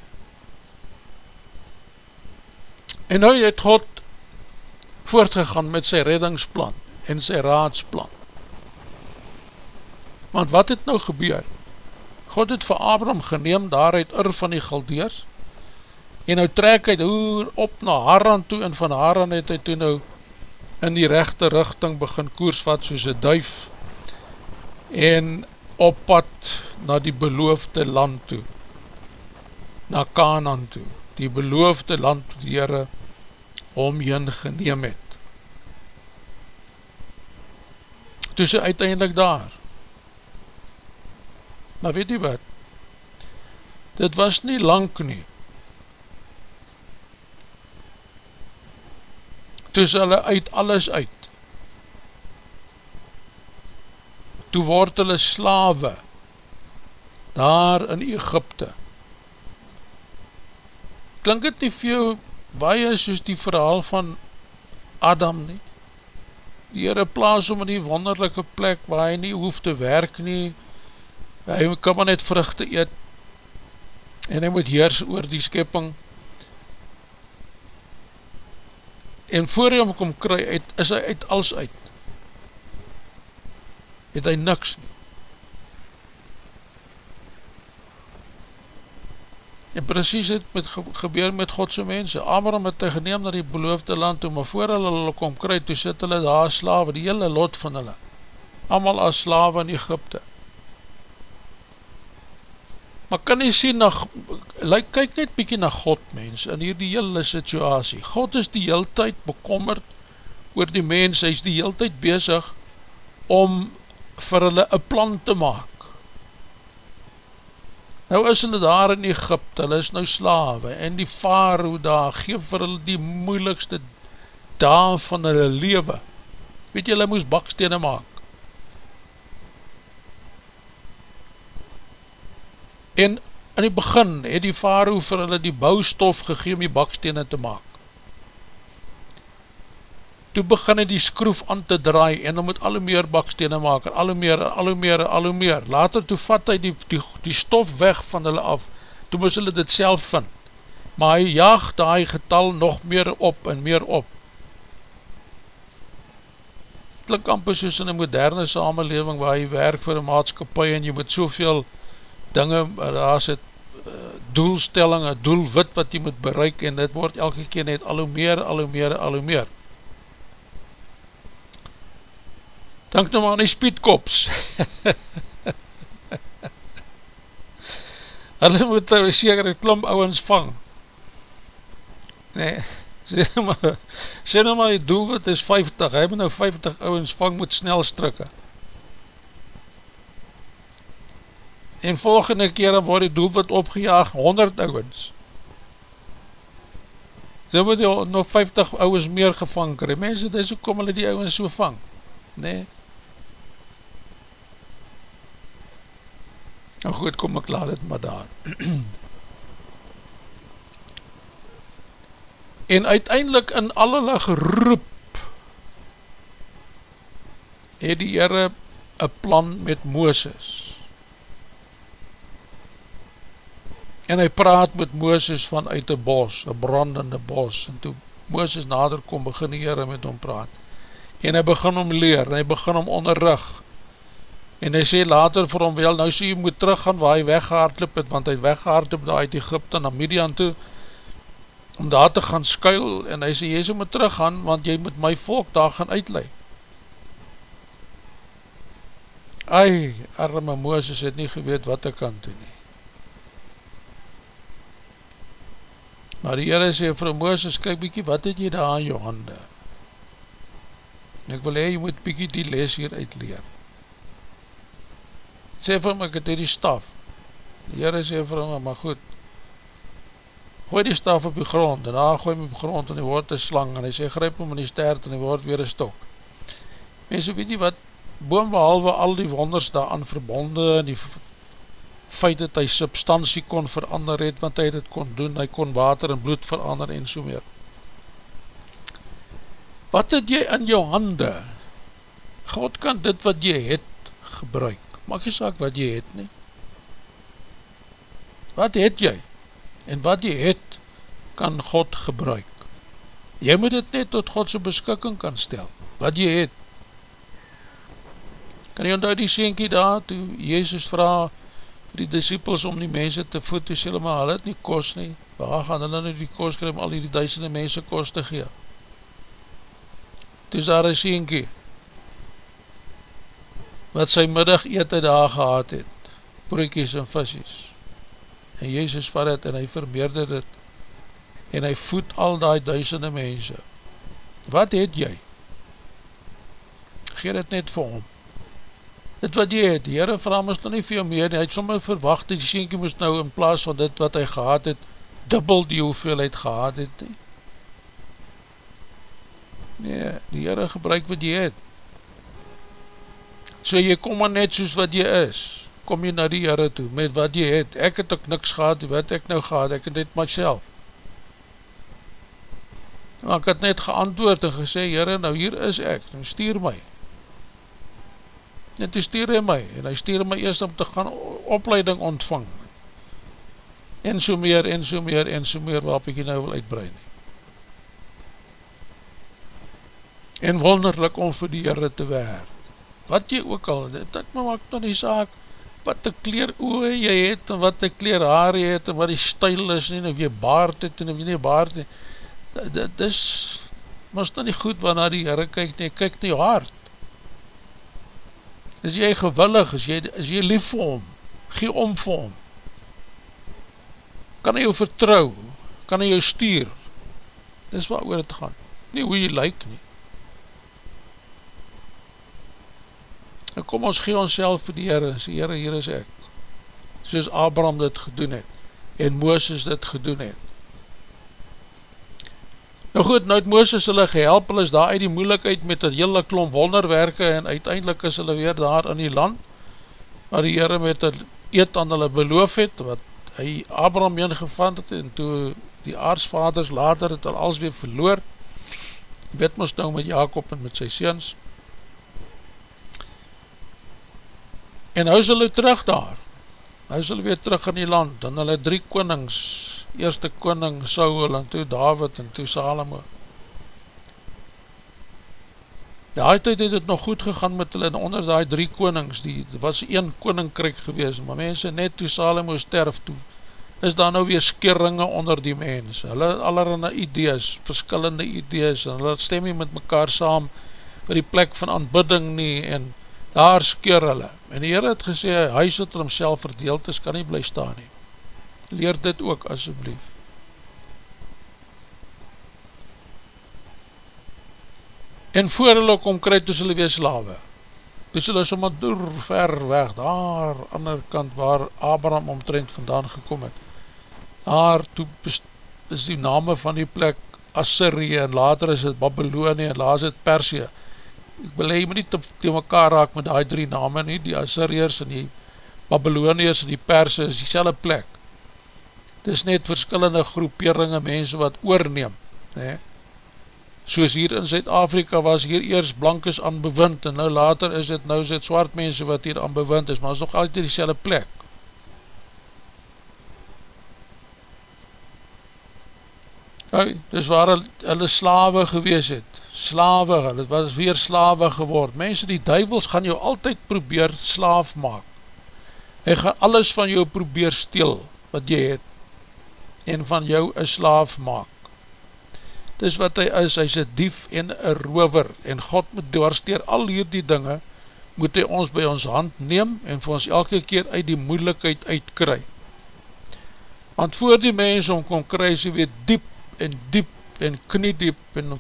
En nou het God voortgegaan met sy reddingsplan en sy raadsplan. Want wat het nou gebeur? God het vir Abraham geneem daaruit ur van die galdeers, en nou trek hy op na Haran toe, en van Haran het hy toe nou in die rechte richting begin koers vat soos een duif, en op pad na die beloofde land toe, na Kanaan toe, die beloofde land die Heere om jyn geneem het. Toe sy uiteindelik daar, maar weet jy wat, dit was nie lang nie, toe hulle uit alles uit. Toe word hulle slawe daar in Egypte. Klink het nie veel baie soos die verhaal van Adam nie? Die Heere plaas om in die wonderlijke plek waar hy nie hoef te werk nie, hy kan maar net vruchte eet en hy moet heers oor die skepping en voor hy hom kom kry, uit, is hy uit als uit. Het hy niks nie. En precies het met gebeur met Godse mense. Abraham het hy geneem na die beloofde land toe, maar voor hulle hulle kom kry, toe sit hulle daar slawe, die hele lot van hulle. Amal as slawe in Egypte maar kan jy sê, na, like, kyk net bykie na God mens, in hierdie hele situasie, God is die hele tyd bekommerd oor die mens, hy is die hele tyd bezig om vir hulle een plan te maak. Nou is hulle daar in Egypte, hulle is nou slawe, en die faroe daar, geef vir hulle die moeilikste daal van hulle lewe. Weet jy, hulle moes bakstene maak. En in die begin het die faroe vir hulle die bouwstof gegeen om die bakstene te maak. Toe begin het die skroef aan te draai en dan moet alle meer bakstene maak, en alle meer, alle meer, alle meer. Later toe vat hy die, die, die stof weg van hulle af, toe moes hulle dit self vind. Maar hy jaag die getal nog meer op en meer op. Klink amper soos in een moderne samenleving waar hy werk vir een maatskapie en jy moet soveel dinge, daar is het uh, doelstelling, een doelwit wat jy moet bereik en dit word elke keer net al hoe meer, al hoe meer, al hoe meer. Dank nou maar aan die speedkops. (laughs) Hulle moet nou seker een klomp ouwens vang. Nee, sê nou maar, sê nou maar die doelwit is 50, hy moet nou 50 ouwens vang, moet snel strikke. en volgende keer word die doelpunt opgejaag 100 ouwens dan moet jy nog 50 ouwens meer gevang kry mense, dis hoe kom hulle die ouwens so vang nee nou goed, kom ek laat het maar daar. (clears throat) En uiteindelik in al hulle geroep het die Heere een plan met Mooses. En hy praat met Mooses vanuit die bos, een brandende bos, en toe Mooses nader kom, begin die Heere met hom praat, en hy begin hom leer, en hy begin hom onderrug, En hy sê later vir hom wel, nou sê jy moet teruggaan waar hy weggehaardloop het, want hy weggehaardloop daar uit Egypte na Midian toe, om daar te gaan skuil, en hy sê, jy sê moet teruggaan, want jy moet my volk daar gaan uitleid. Ai, arme Mooses het nie geweet wat ek kan doen nie. Maar die Heere sê vir Mooses, kyk bykie, wat het jy daar aan jou hande? En ek wil hee, jy moet bykie die les hier uitleer sê vir hom, ek het hierdie staf. Die Heere sê vir hom, maar goed, gooi die staf op die grond, en daar gooi hom op die grond, en die word een slang, en hy sê, grijp hom in die stert, en die word weer een stok. Mense, weet nie wat, boom behalwe al die wonders daaraan verbonde, en die feit dat hy substantie kon verander het, want hy het kon doen, hy kon water en bloed verander, en so meer. Wat het jy in jou hande? God kan dit wat jy het gebruik maak jy saak wat jy het nie. Wat het jy? En wat jy het, kan God gebruik. Jy moet het net tot Godse beskikking kan stel. Wat jy het. Kan jy onthou die sienkie daar, toe Jezus vraag die disciples om die mense te voed, toe sê hulle, maar hulle het nie kos nie. Waar gaan hulle nou die kos krijg om al die duisende mense kos te gee? Toe is daar een sienkie, wat sy middag ete daar gehad het, broekies en visies. En Jezus vat het en hy vermeerder het, en hy voed al die duisende mense. Wat het jy? Geer het net vir hom. Dit wat jy het, die Heere vraag moest nou nie veel meer, hy het sommer verwacht, die sienkie moest nou in plaas van dit wat hy gehad het, dubbel die hoeveelheid gehad het. Nee, die Heere gebruik wat jy het. So jy kom maar net soos wat jy is, kom jy na die Heere toe, met wat jy het, ek het ook niks gehad, wat ek nou gehad, ek het net myself. Maar ek het net geantwoord en gesê, Heere, nou hier is ek, nou stuur my. En toe stuur hy my, en hy stuur my eerst om te gaan opleiding ontvang. En so meer, en so meer, en so meer, waarop ek jy nou wil uitbreid. En wonderlik om vir die Heere te werk wat jy ook al, dit ek maak dan die saak, wat die kleer oe jy het, en wat die kleer haar jy het, en wat die stijl is, en of jy baard het, en of jy nie baard het, dit is, mas dan nie goed, wanneer die Heere kyk, nie, kyk nie hard, is jy gewillig, is jy, is jy lief vir hom, gee om vir hom, kan hy jou vertrouw, kan hy jou stuur, dis wat oor het gaan, nie hoe jy lyk nie, en kom ons gee ons self vir die Heere, en sê Heere, hier is ek, soos Abraham dit gedoen het, en Mooses dit gedoen het. Nou goed, nou het Mooses hulle gehelp, hulle is daar uit die moeilikheid met een hele klomp wonderwerke, en uiteindelik is hulle weer daar in die land, waar die Heere met een eet aan hulle beloof het, wat hy Abraham heen gevand het, en toe die aardsvaders later het al alles weer verloor, weet ons nou met Jacob en met sy seens, En nou is hulle terug daar. Nou is hulle weer terug in die land. Dan hulle drie konings. Eerste koning Saul en toe David en toe Salomo. Daai tyd het het nog goed gegaan met hulle en onder die drie konings. Die was een koninkryk gewees. Maar mense net toe Salomo sterf toe. Is daar nou weer skeringe onder die mens. Hulle allerhande idees, verskillende idees. En hulle stem nie met mekaar saam vir die plek van aanbidding nie en daar skeer hulle, en die Heer het gesê, huis wat er homself verdeeld is, kan nie bly staan nie, leer dit ook asjeblief. En voor hulle kom kry, toe hulle weer slawe, toe hulle sommer door ver weg, daar, ander kant waar Abraham omtrent vandaan gekom het, daar toe is die name van die plek Assyrië, en later is het Babylonie, en later is het Persie, ek wil hy nie te, te mekaar raak met die drie name nie, die Assyriërs en die Babyloniërs en die Perse is die plek. Het is net verskillende groeperinge mense wat oorneem. Nee. Soos hier in Zuid-Afrika was hier eers blankes aan bewind en nou later is het, nou het zwart mense wat hier aan bewind is, maar is nog altyd die plek. Nou, dis waar hulle slawe gewees het, slawe, het was weer slawe geword, mense die duivels gaan jou altyd probeer slaaf maak, hy gaan alles van jou probeer stil, wat jy het, en van jou een slaaf maak, dis wat hy is, hy is een dief en een rover, en God moet doorsteer al hierdie dinge, moet hy ons by ons hand neem, en vir ons elke keer uit die moeilikheid uitkry, want voor die mens om kon kry, sy weet diep en diep en kniediep en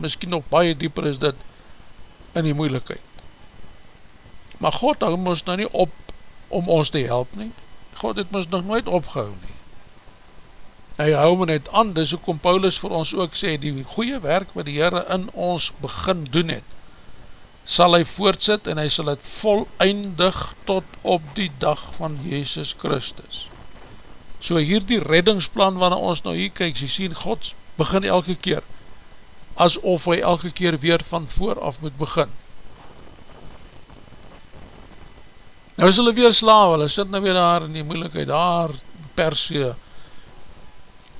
miskien nog baie dieper is dit in die moeilikheid. Maar God hou ons nou nie op om ons te help nie. God het ons nog nooit opgehou nie. Hy hou my net aan, dis ook om Paulus vir ons ook sê, die goeie werk wat die Heere in ons begin doen het, sal hy voortsit en hy sal het volleindig tot op die dag van Jezus Christus. So hier die reddingsplan wanneer ons nou hier kyk, sy sien, God begin elke keer, asof hy elke keer weer van vooraf moet begin. Nou is hulle weer slaaf, hulle sit nou weer daar in die moeilikheid, daar Persie,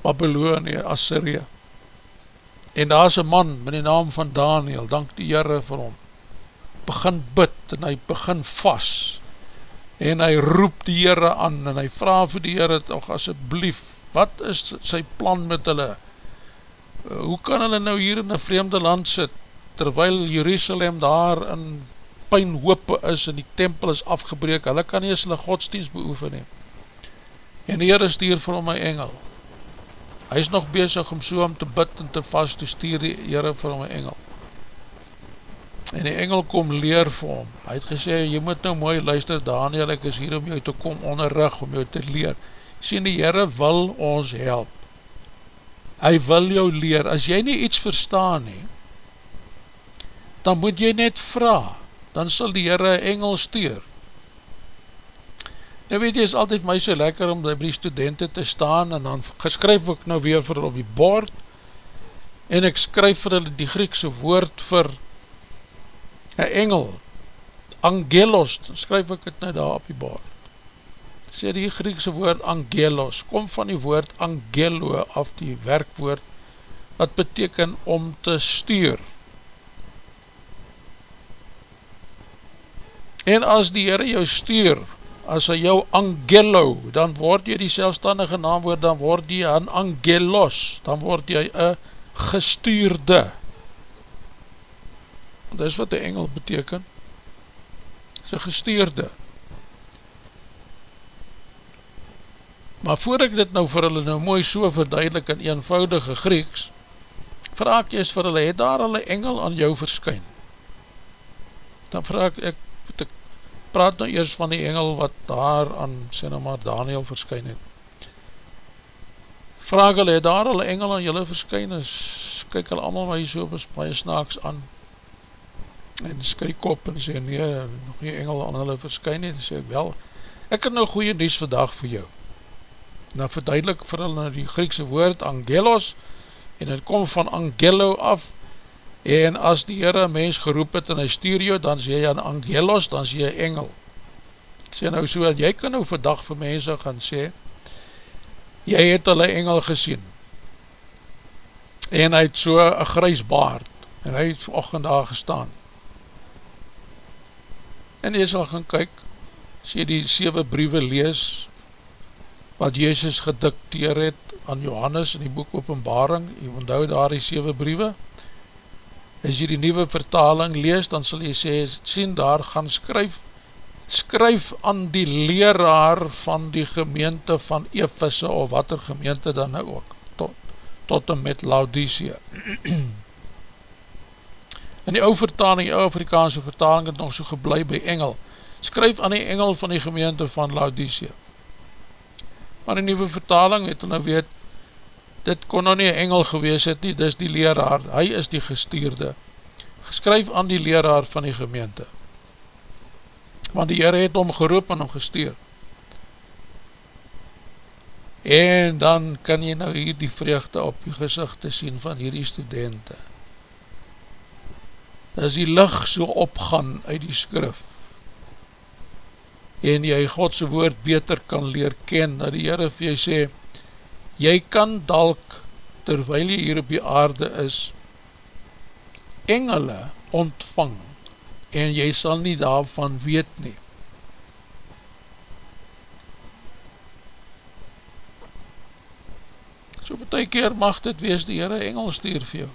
Babylonie, Assyrië. En daar is een man met die naam van Daniel, dank die Heere vir hom, begin bid en hy begin vast, en hy roep die Heere aan, en hy vraag vir die Heere toch asjeblief, wat is sy plan met hulle, hoe kan hulle nou hier in een vreemde land sit, terwyl Jerusalem daar in pijnhoop is en die tempel is afgebreek, hulle kan nie eens hulle godsdienst beoefen nie. En die Heere stuur vir hom my engel. Hy is nog bezig om so om te bid en te vast, te stuur die Heere vir hom my engel. En die engel kom leer vir hom. Hy het gesê, jy moet nou mooi luister Daniel, ek is hier om jou te kom onderrug, om jou te leer. Sien die Heere wil ons help hy wil jou leer, as jy nie iets verstaan nie, dan moet jy net vraag, dan sal die Heere engel stuur. Nou weet jy, is altyd my so lekker om by die studenten te staan, en dan geskryf ek nou weer vir op die bord, en ek skryf vir hulle die Griekse woord vir een engel, angelos, dan skryf ek het nou daar op die bord sê die Griekse woord angelos, kom van die woord angelo af die werkwoord, wat beteken om te stuur. En as die Heere jou stuur, as hy jou angelo, dan word jy die selfstandige naamwoord, dan word jy een angelos, dan word jy een gestuurde. Dis wat die engel beteken, is een gestuurde. Maar voor ek dit nou vir hulle nou mooi so verduidelik in eenvoudige Grieks, vraag ek eers vir hulle, het daar hulle engel aan jou verskyn? Dan vraag ek, ek, ek praat nou eers van die engel wat daar aan, sê nou maar, Daniel verskyn het. Vraag hulle, het daar hulle engel aan julle verskyn? Is, kyk hulle allemaal my so baie snaaks aan, en skryk op en sê, nee, nog nie engel aan hulle verskyn het, en sê, wel, ek het nou goeie nies vandag vir jou nou verduidelik vir hulle die Griekse woord angelos en het kom van angelo af en as die Heere mens geroep het en hy stuur jou, dan sê jy aan angelos, dan sê jy engel. Sê nou so, jy kan nou vandag vir mense gaan sê jy het hulle engel gesien en hy het so een grys baard en hy het vanochtend daar gestaan. En jy sal gaan kyk sê die 7 briewe lees wat Jezus gedikteer het aan Johannes in die boek openbaring, jy onthou daar die 7 briewe, as jy die nieuwe vertaling lees, dan sal jy sê, sien daar gaan skryf, skryf aan die leraar van die gemeente van Ephese, of wat er gemeente dan nou ook, tot, tot en met Laodicea. (clears throat) In die oude vertaling, die oude Afrikaanse vertaling, het nog so geblei by engel, skryf aan die engel van die gemeente van Laodicea, maar in die vertaling het hulle weet, dit kon nou nie engel gewees het nie, dis die leraar, hy is die gestuurde, geskryf aan die leraar van die gemeente, want die Heere het hom geroep en hom gestuur, en dan kan jy nou hier die vreugde op die gezicht te sien van hierdie studenten, as die licht so opgaan uit die skrif, en jy Godse woord beter kan leer ken, dat die Heere vir jy sê, jy kan dalk, terwijl jy hier op die aarde is, engele ontvang en jy sal nie daarvan weet nie. So betek keer mag dit wees die Heere engel stuur vir jou.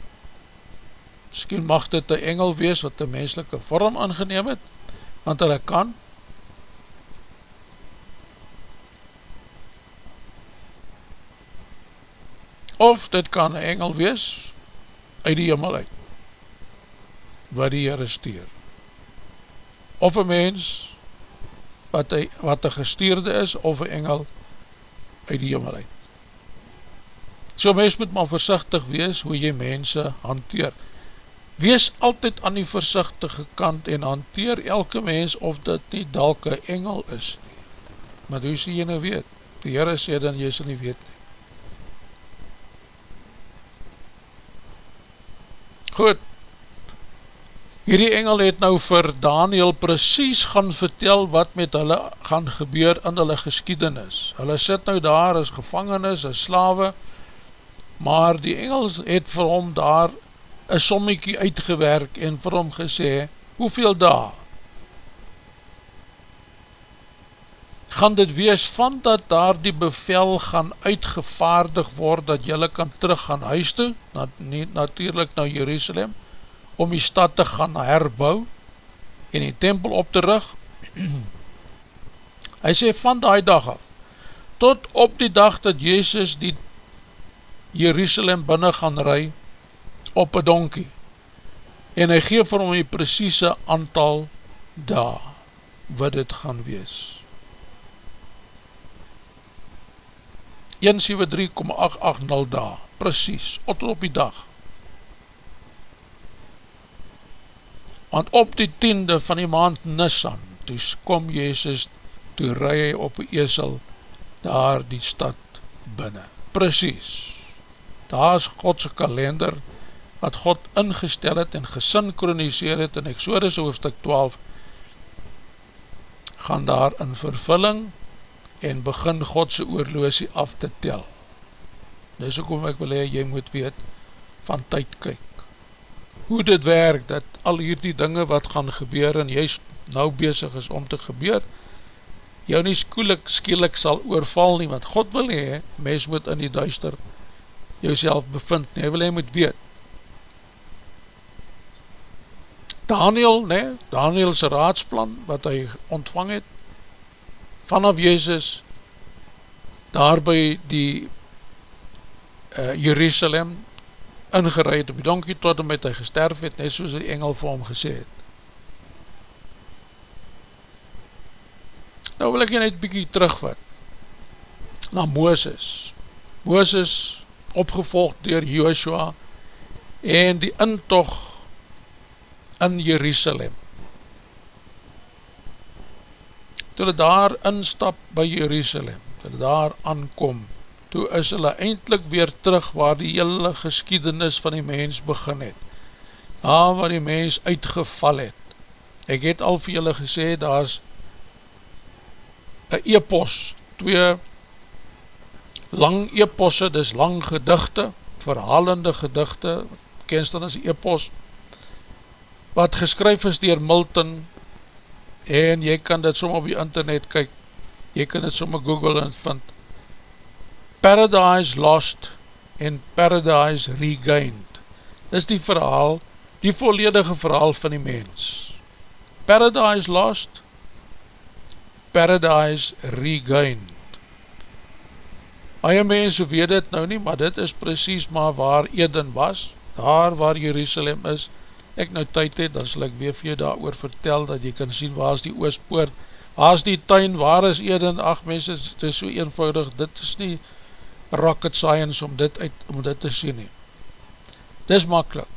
Misschien mag dit een engel wees wat die menselike vorm aangeneem het, want hulle kan. Of dit kan een engel wees uit die jimmel uit, wat die Heere stuur. Of een mens wat een, wat een gestuurde is, of een engel uit die jimmel uit. So mens moet maar voorzichtig wees hoe jy mense hanteer. Wees altyd aan die voorzichtige kant en hanteer elke mens of dit nie dalke engel is. Maar hoe sê jy nou weet? Die Heere sê dan jy sê nie weet nie. Goed, hierdie engel het nou vir Daniel precies gaan vertel wat met hulle gaan gebeur in hulle geskiedenis. Hulle sit nou daar as gevangenis, as slawe, maar die engels het vir hom daar een sommiekie uitgewerk en vir hom gesê, hoeveel daar? Gaan dit wees van dat daar die bevel gaan uitgevaardig word, dat jylle kan terug gaan huis toe, na, nie, natuurlijk na Jerusalem, om die stad te gaan herbou, en die tempel op te rug? (clears throat) Hy sê van die dag af, tot op die dag dat Jezus die Jerusalem binnen gaan ry op een donkie en hy geef vir hom die precieze aantal daar wat het gaan wees 173,880 daar precies, tot op die dag. Want op die tiende van die maand Nissan toe kom Jezus toe ry hy op die esel daar die stad binnen. Precies. Daar is Godse kalender wat God ingestel het en gesynchroniseer het in Exodus hoofdstuk 12 gaan daar in vervulling en begin Godse oorloosie af te tel. Dis ook om ek wil hee, jy moet weet van tyd kyk. Hoe dit werk, dat al hierdie dinge wat gaan gebeur en jy nou bezig is om te gebeur jou nie skielik, skielik sal oorval nie, want God wil hee, mens moet in die duister jouself bevind nie, hy wil hy moet weet. Daniel, nee, Daniels raadsplan, wat hy ontvang het, vanaf Jezus, daar by die uh, Jerusalem, ingeruid op die donkie, tot en met hy gesterf het, net soos die engel vir hom gesê het. Nou wil ek jy net bykie terugvat, na Mooses. Mooses, opgevolgd door Joshua en die intog in Jerusalem. Toe hulle daar instap by Jerusalem, toe hulle daar aankom, toe is hulle eindelijk weer terug waar die hele geskiedenis van die mens begin het, daar waar die mens uitgeval het. Ek het al vir julle gesê, daar is een e-pos, twee lang eposse, dis lang gedigte, verhalende gedigte, kenst dan as epos, wat geskryf is dier Milton, en jy kan dit som op die internet kyk, jy kan dit som op Google en vind, Paradise Lost en Paradise Regained, dis die verhaal, die volledige verhaal van die mens, Paradise Lost, Paradise Regained, Baie mense weet dit nou nie, maar dit is precies maar waar Eden was, daar waar Jerusalem is, ek nou tyd het, dan sal ek weer vir jou daar oor vertel, dat jy kan sien waar is die oospoort, waar is die tuin, waar is Eden, ach mense, dit is so eenvoudig, dit is nie rocket science om dit, uit, om dit te sien nie. Dit is makkelijk.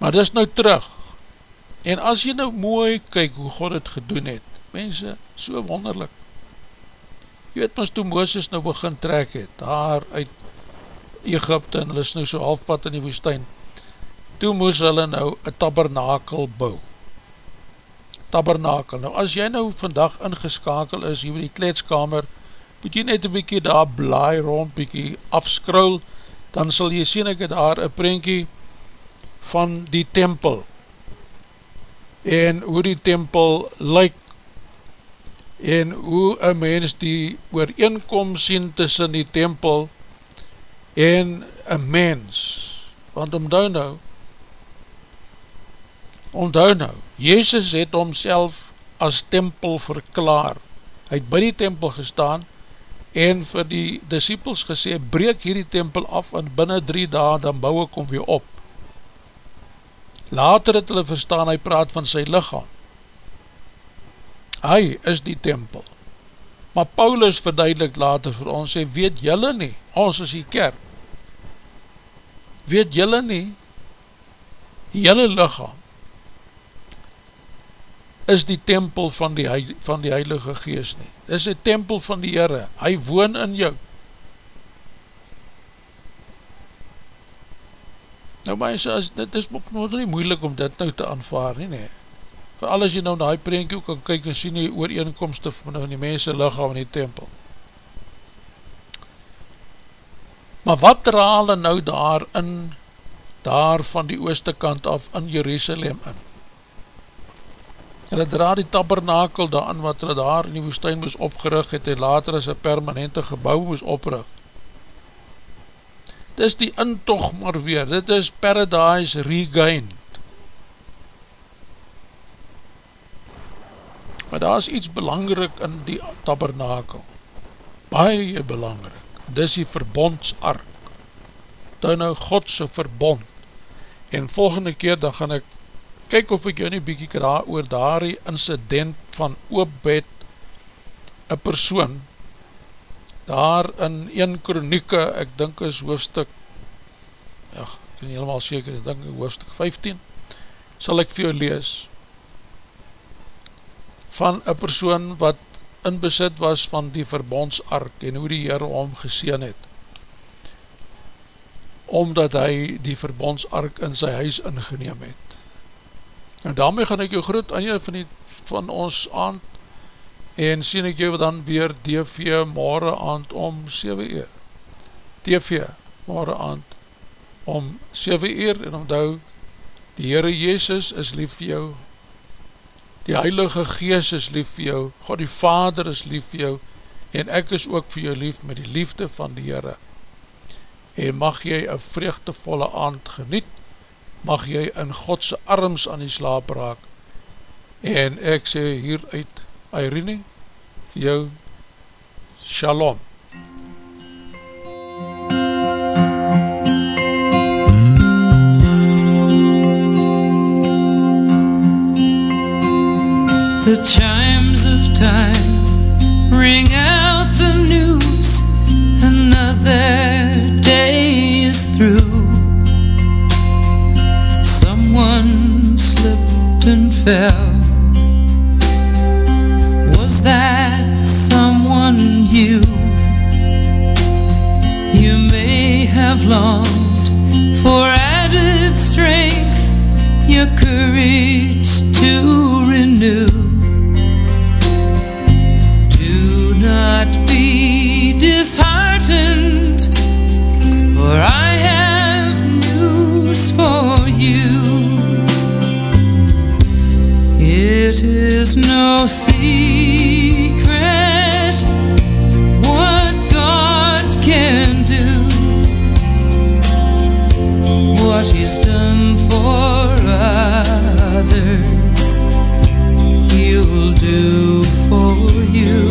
Maar dit is nou terug, en as jy nou mooi kyk hoe God het gedoen het, mense, so wonderlik, Jy weet ons toe Mooses nou begin trek het, daar uit Egypte en hulle is nou so halfpad in die woestijn, toe moes hulle nou een tabernakel bou. Tabernakel. Nou as jy nou vandag ingeskakel is, hier by die kletskamer, moet jy net een bykie daar blaai rond, bykie afskruil, dan sal jy sien ek het daar een prentjie van die tempel en hoe die tempel lyk en hoe een mens die ooreenkomst sien tussen die tempel en een mens. Want omdou nou omdou nou Jezus het homself as tempel verklaar. Hy het by die tempel gestaan en vir die disciples gesê breek hierdie tempel af en binnen drie dae dan bouw ek om weer op. Later het hulle verstaan hy praat van sy lichaam. Hy is die tempel. Maar Paulus verduidelik later vir ons, sê, weet jylle nie, ons is die kerk, weet jylle nie, jylle lichaam, is die tempel van die, van die Heilige Geest nie. Is die tempel van die Heere, hy woon in jou. Nou sê, dit is ook nie moeilik om dit nou te aanvaar nie, nie vir alles jy nou na die prentje ook kan kyk en sien die ooreenkomste van die mense lichaam in die tempel. Maar wat hulle nou daar in, daar van die ooste kant af in Jerusalem in? Hulle dra die tabernakel daan wat hulle daar in die woestijn moes opgerig het en later as een permanente gebouw moes oprig. Dit is die intog maar weer, dit is paradise regained. Maar daar is iets belangrik in die tabernakel. Baie belangrik. Dis die verbondsark. Daar nou Godse verbond. En volgende keer dan gaan ek kyk of ek jou nie bykie kan daar oor daar die incident van oopbed een persoon daar in 1 kronieke, ek dink is hoofstuk ja, ek is nie helemaal seker, ek dink hoofstuk 15 sal ek vir jou lees van een persoon wat in besit was van die verbondsark en hoe die Heere om geseen het omdat hy die verbondsark in sy huis ingeneem het. En daarmee gaan ek jou groet aan jou van, die, van ons aand en sien ek jou dan weer DV morgen aand om 7 uur. DV morgen aand om 7 uur en omdou die Heere Jezus is lief vir jou die Heilige Gees is lief vir jou, God die Vader is lief vir jou, en ek is ook vir jou lief met die liefde van die Heere. En mag jy een vreugdevolle aand geniet, mag jy in Godse arms aan die slaap raak, en ek sê hieruit, Irene, vir jou, Shalom. The chimes of time ring out the news. Another day is through. Someone slipped and fell. Was that someone you? You may have longed for added strength, your courage to disheartened, for I have news for you. It is no secret what God can do, what He's done for others, He'll do for you.